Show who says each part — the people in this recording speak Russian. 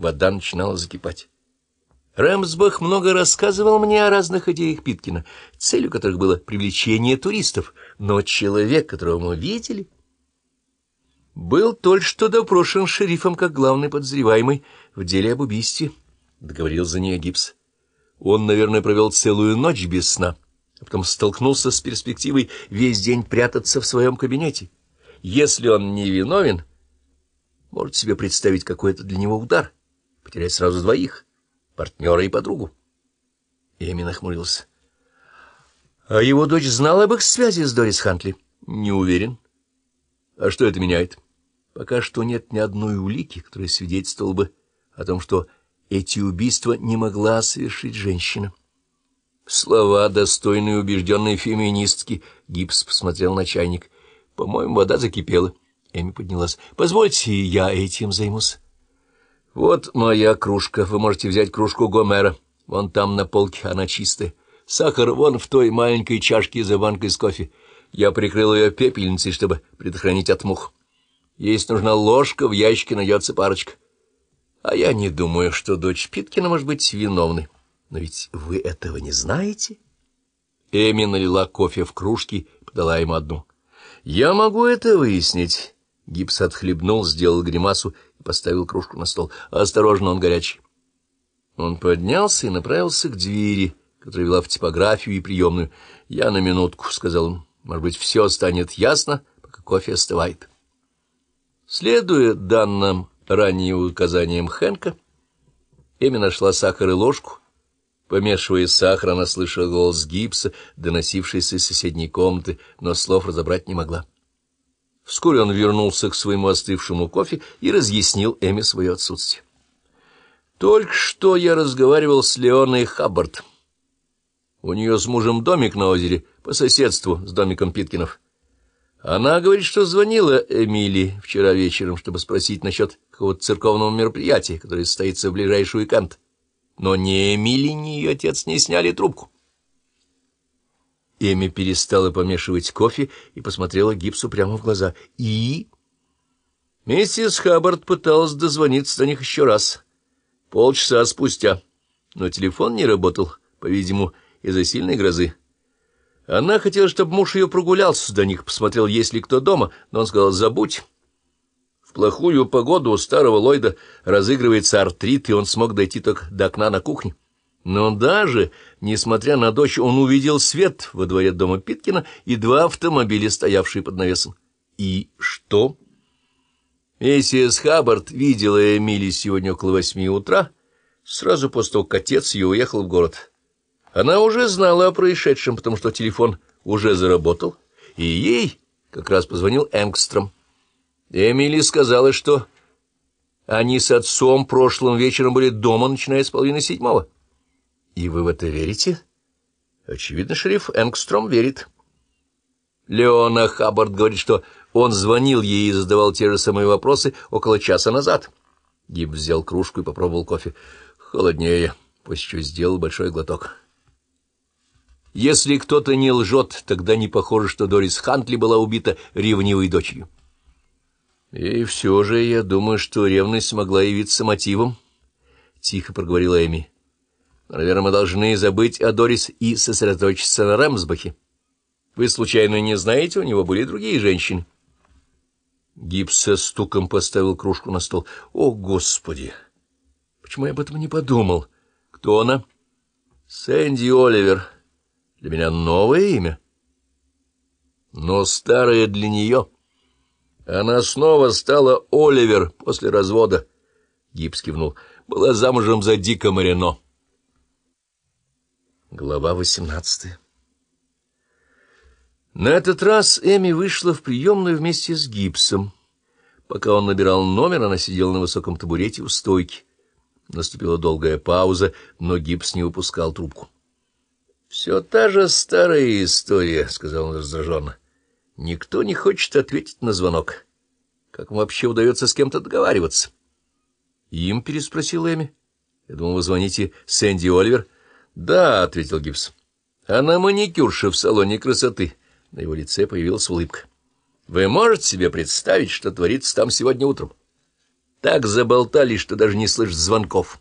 Speaker 1: вода начинала закипать. Рэмсбах много рассказывал мне о разных идеях Питкина, целью которых было привлечение туристов, но человек, которого мы видели, был только что допрошен шерифом как главный подозреваемый в деле об убийстве, — договорил за нее Гипс. Он, наверное, провел целую ночь без сна, а потом столкнулся с перспективой весь день прятаться в своем кабинете. Если он не виновен, может себе представить, какой это для него удар — потерять сразу двоих — партнера и подругу. Эми нахмурился. — А его дочь знала об их связи с Дорис Хантли? — Не уверен. — А что это меняет? — Пока что нет ни одной улики, которая свидетельствовала бы о том, что эти убийства не могла совершить женщина. Слова, достойные убежденной феминистки, Гипс посмотрел на чайник. — По-моему, вода закипела. Эми поднялась. — Позвольте, я этим займусь. «Вот моя кружка. Вы можете взять кружку Гомера. Вон там на полке она чистая. Сахар вон в той маленькой чашке за банкой с кофе. Я прикрыл ее пепельницей, чтобы предохранить от мух. Если нужна ложка, в ящике найдется парочка. А я не думаю, что дочь Питкина может быть виновной. Но ведь вы этого не знаете?» Эми налила кофе в кружки подала ему одну. «Я могу это выяснить». Гипс отхлебнул, сделал гримасу и поставил кружку на стол. «Осторожно, он горячий». Он поднялся и направился к двери, которая вела в типографию и приемную. «Я на минутку», — сказал он. «Может быть, все станет ясно, пока кофе остывает». Следуя данным ранее указаниям Хэнка, Эми нашла сахар и ложку. Помешивая сахар, она слышала голос гипса, доносившийся из соседней комнаты, но слов разобрать не могла. Вскоре он вернулся к своему остывшему кофе и разъяснил Эми свое отсутствие. «Только что я разговаривал с Леоной Хаббард. У нее с мужем домик на озере, по соседству с домиком Питкинов. Она говорит, что звонила Эмили вчера вечером, чтобы спросить насчет какого-то церковного мероприятия, которое состоится в ближайший уикенд. Но ни Эмили, ни ее отец не сняли трубку. Эми перестала помешивать кофе и посмотрела Гипсу прямо в глаза. «И?» Миссис Хаббард пыталась дозвониться до них еще раз. Полчаса спустя. Но телефон не работал, по-видимому, из-за сильной грозы. Она хотела, чтобы муж ее прогулялся до них, посмотрел, есть ли кто дома, но он сказал «забудь». В плохую погоду у старого Ллойда разыгрывается артрит, и он смог дойти только до окна на кухне. Но даже, несмотря на дождь, он увидел свет во дворе дома Питкина и два автомобиля, стоявшие под навесом. И что? Миссис Хаббард видела Эмили сегодня около восьми утра, сразу после того, как отец ее уехал в город. Она уже знала о происшедшем, потому что телефон уже заработал, и ей как раз позвонил Энгстром. Эмили сказала, что они с отцом прошлым вечером были дома, начиная с половины седьмого. И вы в это верите? Очевидно, шериф Энгстром верит. Леона Хаббард говорит, что он звонил ей и задавал те же самые вопросы около часа назад. Гиб взял кружку и попробовал кофе. Холоднее, после чего сделал большой глоток. Если кто-то не лжет, тогда не похоже, что Дорис Хантли была убита ревнивой дочерью. И все же я думаю, что ревность могла явиться мотивом, — тихо проговорила Эми. Наверное, мы должны забыть о Дорис и сосредоточиться на Рэмсбахе. Вы, случайно, не знаете, у него были другие женщины? Гипс со стуком поставил кружку на стол. О, Господи! Почему я об этом не подумал? Кто она? Сэнди Оливер. Для меня новое имя. Но старое для нее. Она снова стала Оливер после развода. Гипс кивнул. Была замужем за Дико Марино. Глава восемнадцатая На этот раз Эми вышла в приемную вместе с Гипсом. Пока он набирал номер, она сидела на высоком табурете у стойки. Наступила долгая пауза, но Гипс не выпускал трубку. — Все та же старая история, — сказал он раздраженно. — Никто не хочет ответить на звонок. Как вообще удается с кем-то договариваться? — Им? — переспросил Эми. — Я думал, вы звоните Сэнди Оливер. — «Да», — ответил Гипс. «Она маникюрша в салоне красоты». На его лице появилась улыбка. «Вы можете себе представить, что творится там сегодня утром?» Так заболтали, что даже не слышишь звонков.